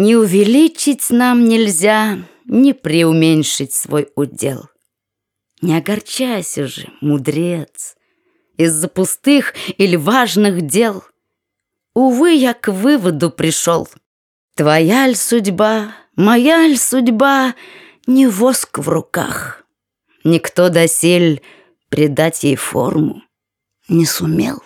Не увеличить нам нельзя, не преуменьшить свой удел. Не огорчайся же, мудрец, из-за пустых или важных дел. Увы, я к выводу пришел. Твоя ль судьба, моя ль судьба, не воск в руках. Никто досель придать ей форму не сумел.